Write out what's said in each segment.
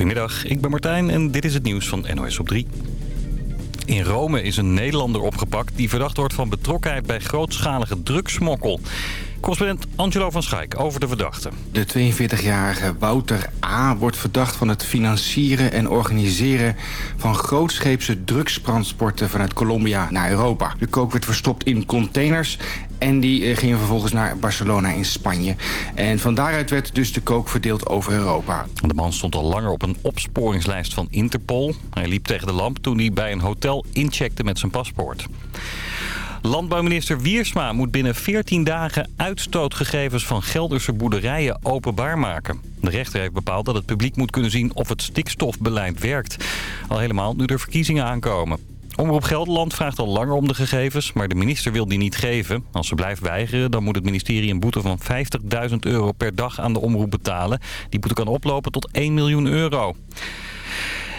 Goedemiddag, ik ben Martijn en dit is het nieuws van NOS op 3. In Rome is een Nederlander opgepakt die verdacht wordt van betrokkenheid bij grootschalige drugsmokkel. Correspondent Angelo van Schaik over de verdachte. De 42-jarige Wouter A. wordt verdacht van het financieren en organiseren van grootscheepse drugstransporten vanuit Colombia naar Europa. De kook werd verstopt in containers en die eh, gingen vervolgens naar Barcelona in Spanje. En van daaruit werd dus de kook verdeeld over Europa. De man stond al langer op een opsporingslijst van Interpol. Hij liep tegen de lamp toen hij bij een hotel incheckte met zijn paspoort. Landbouwminister Wiersma moet binnen 14 dagen uitstootgegevens van Gelderse boerderijen openbaar maken. De rechter heeft bepaald dat het publiek moet kunnen zien of het stikstofbeleid werkt. Al helemaal nu er verkiezingen aankomen. Omroep Gelderland vraagt al langer om de gegevens, maar de minister wil die niet geven. Als ze blijft weigeren, dan moet het ministerie een boete van 50.000 euro per dag aan de omroep betalen. Die boete kan oplopen tot 1 miljoen euro.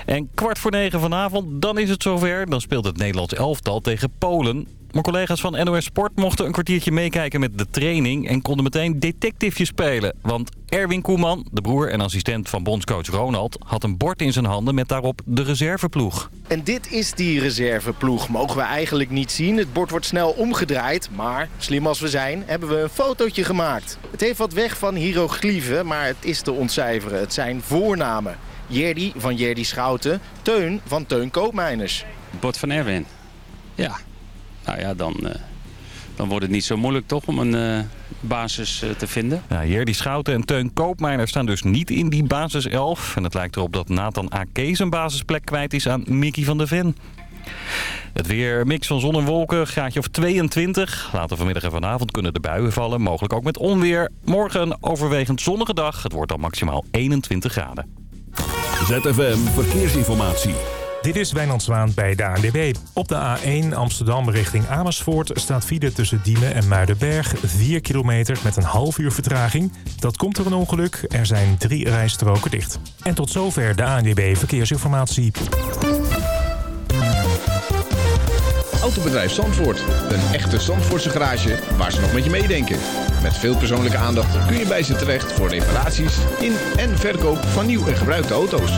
En kwart voor negen vanavond, dan is het zover. Dan speelt het Nederlands elftal tegen Polen. Mijn collega's van NOS Sport mochten een kwartiertje meekijken met de training... en konden meteen detectiveje spelen. Want Erwin Koeman, de broer en assistent van bondscoach Ronald... had een bord in zijn handen met daarop de reserveploeg. En dit is die reserveploeg. Mogen we eigenlijk niet zien. Het bord wordt snel omgedraaid. Maar, slim als we zijn, hebben we een fotootje gemaakt. Het heeft wat weg van hieroglyphen, maar het is te ontcijferen. Het zijn voornamen. Jerdy van Jerdy Schouten, Teun van Teun Koopmeiners. Bord van Erwin. Ja, nou ja, dan, uh, dan wordt het niet zo moeilijk toch om een uh, basis uh, te vinden. Ja, Jerdy Schouten en Teun Koopmeiner staan dus niet in die basis 11. En het lijkt erop dat Nathan Ake zijn basisplek kwijt is aan Mickey van der Ven. Het weer mix van zon en wolken, graadje of 22. Later vanmiddag en vanavond kunnen de buien vallen, mogelijk ook met onweer. Morgen een overwegend zonnige dag. Het wordt dan maximaal 21 graden. ZFM Verkeersinformatie. Dit is Wijnand Zwaan bij de ANWB. Op de A1 Amsterdam richting Amersfoort staat file tussen Diemen en Muidenberg. 4 kilometer met een half uur vertraging. Dat komt door een ongeluk. Er zijn drie rijstroken dicht. En tot zover de ANWB Verkeersinformatie. Autobedrijf Zandvoort. Een echte Zandvoortse garage waar ze nog met je meedenken. Met veel persoonlijke aandacht kun je bij ze terecht voor reparaties in en verkoop van nieuw en gebruikte auto's.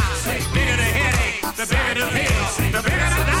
The bigger the headache, the bigger the pill, the bigger the dollar.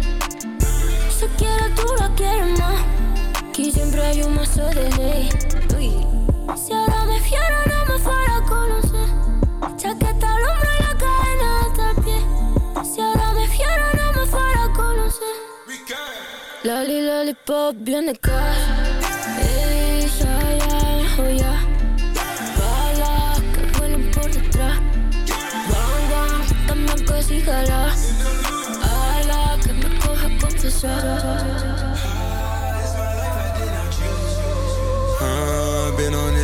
Quiero tú lo quieres más. Aquí siempre hay un mazo de ley. Uy. Si ahora me fiero, no me fuera a conocer. Chaqueta al hombro y la cadena hasta el pie. Si ahora me fiero, no me fuera a conocer. Lali, lali, pop, viene cash.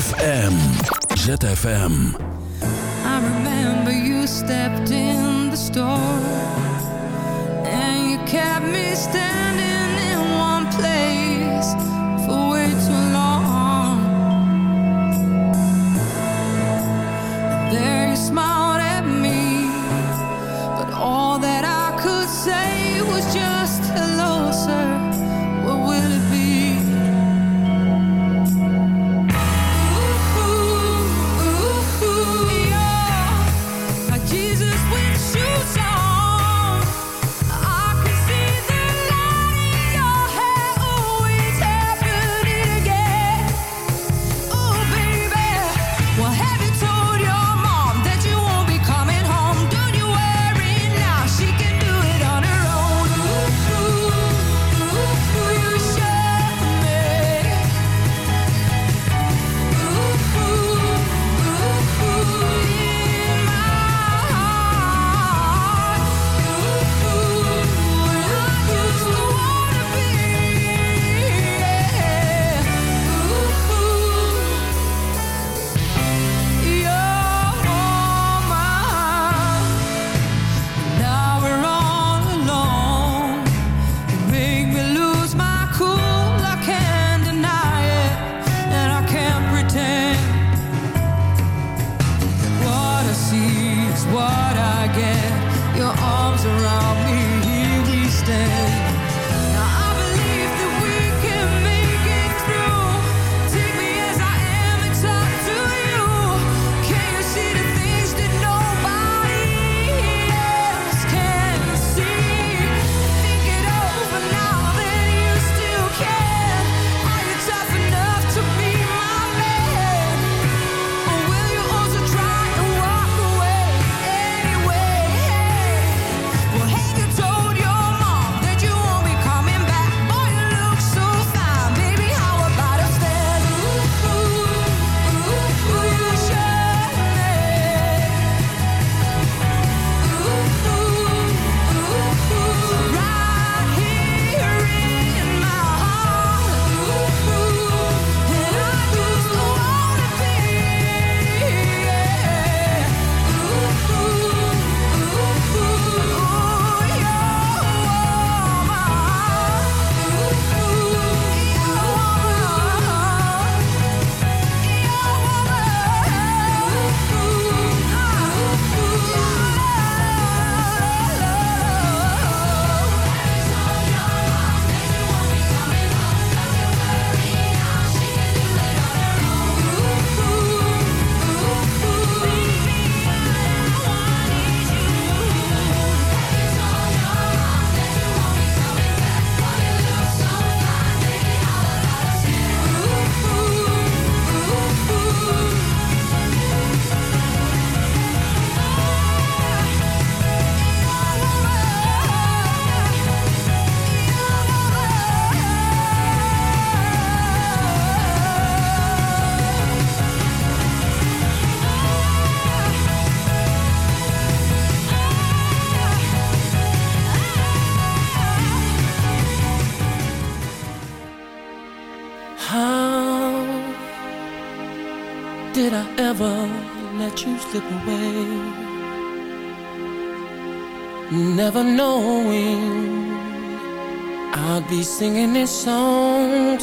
ZFM. ZFM. I remember you stepped in the store and you kept me standing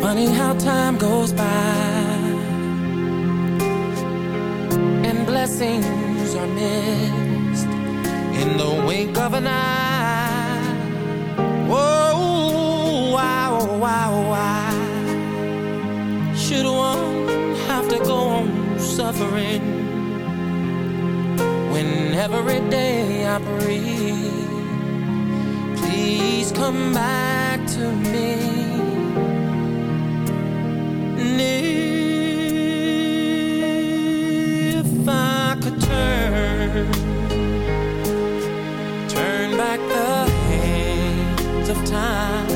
Funny, how time goes by and blessings are missed in the wink of an eye. Oh, Whoa, oh, wow, oh, wow, wow. Should one have to go on suffering? when every day I breathe. Come back to me. And if I could turn, turn back the hands of time,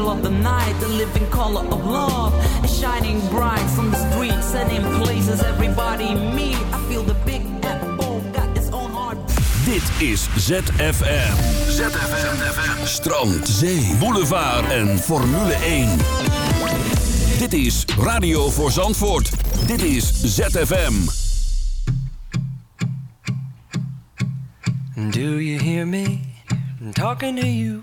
middle of the night. The living color of love is shining bright on the streets and in places everybody meet. I feel the big apple got its own heart. Dit is ZFM. ZFM. Strand, zee, boulevard en Formule 1. Dit is Radio voor Zandvoort. Dit is ZFM. Do you hear me I'm talking to you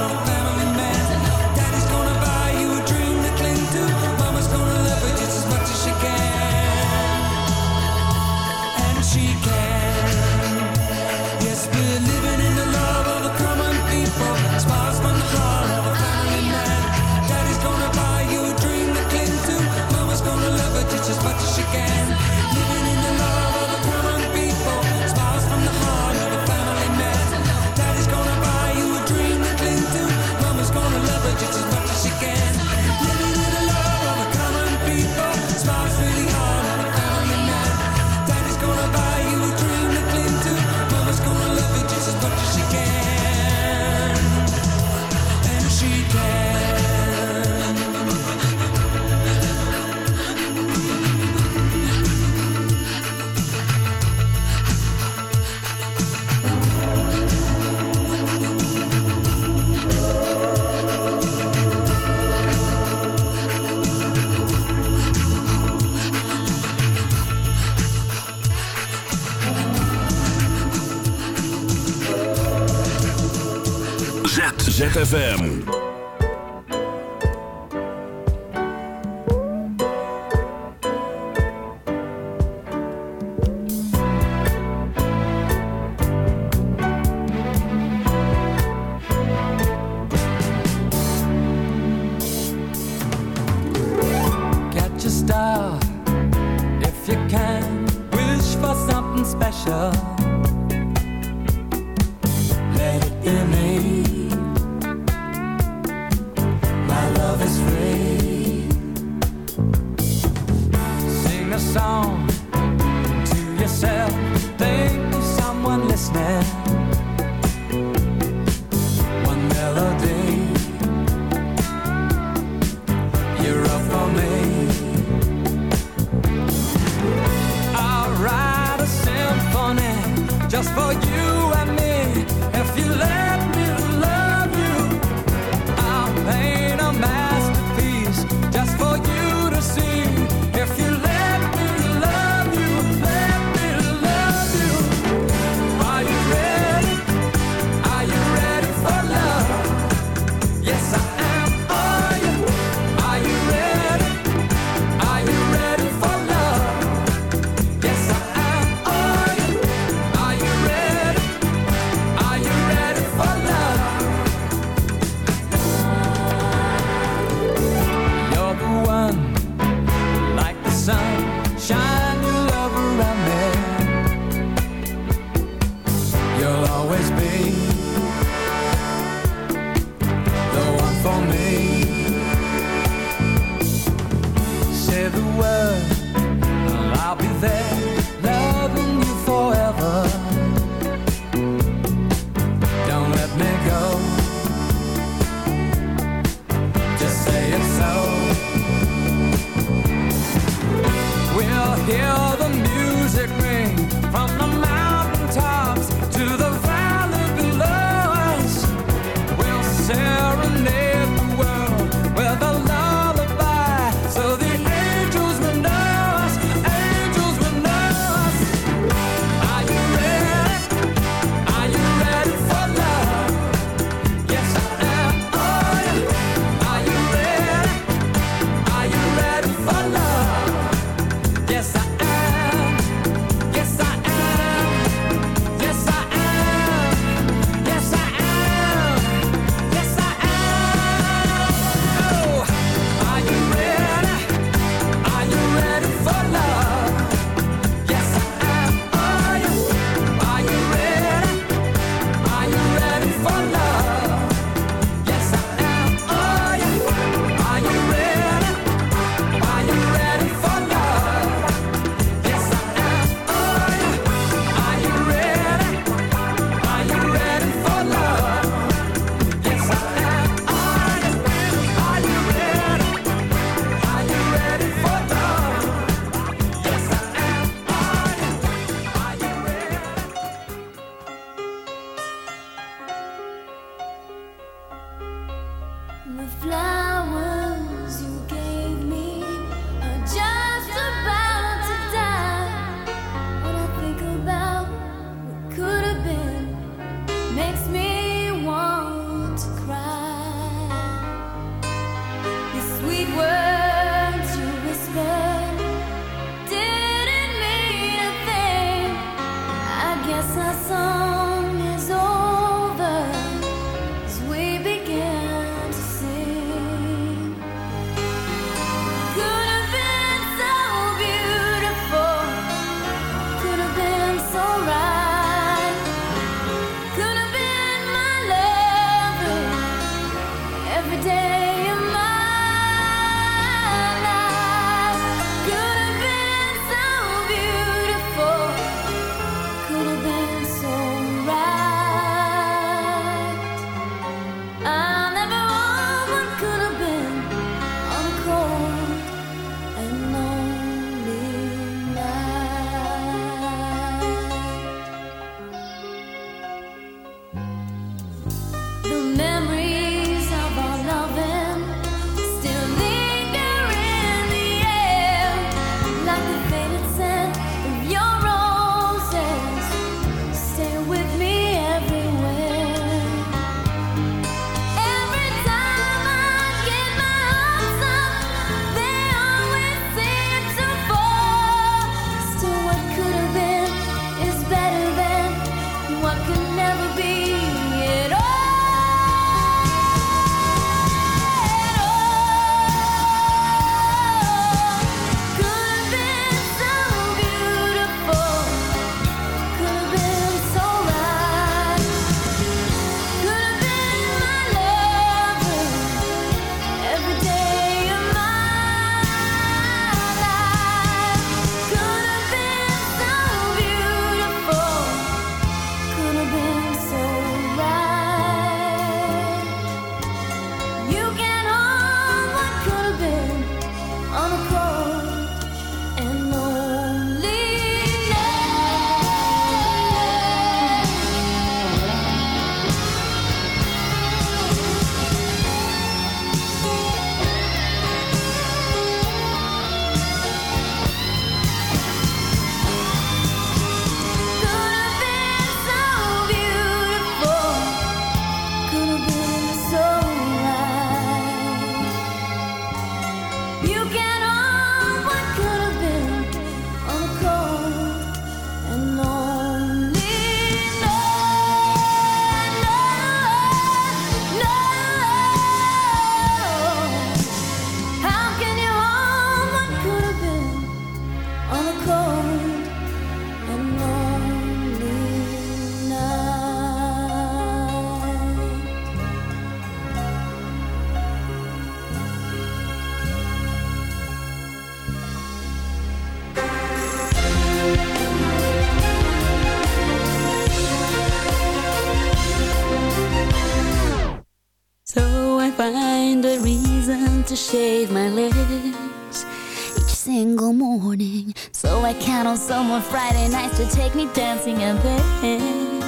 shave my legs each single morning so I count on someone Friday nights to take me dancing and then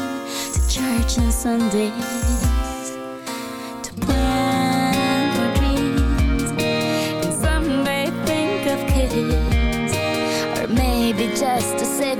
to church on Sundays. Just to save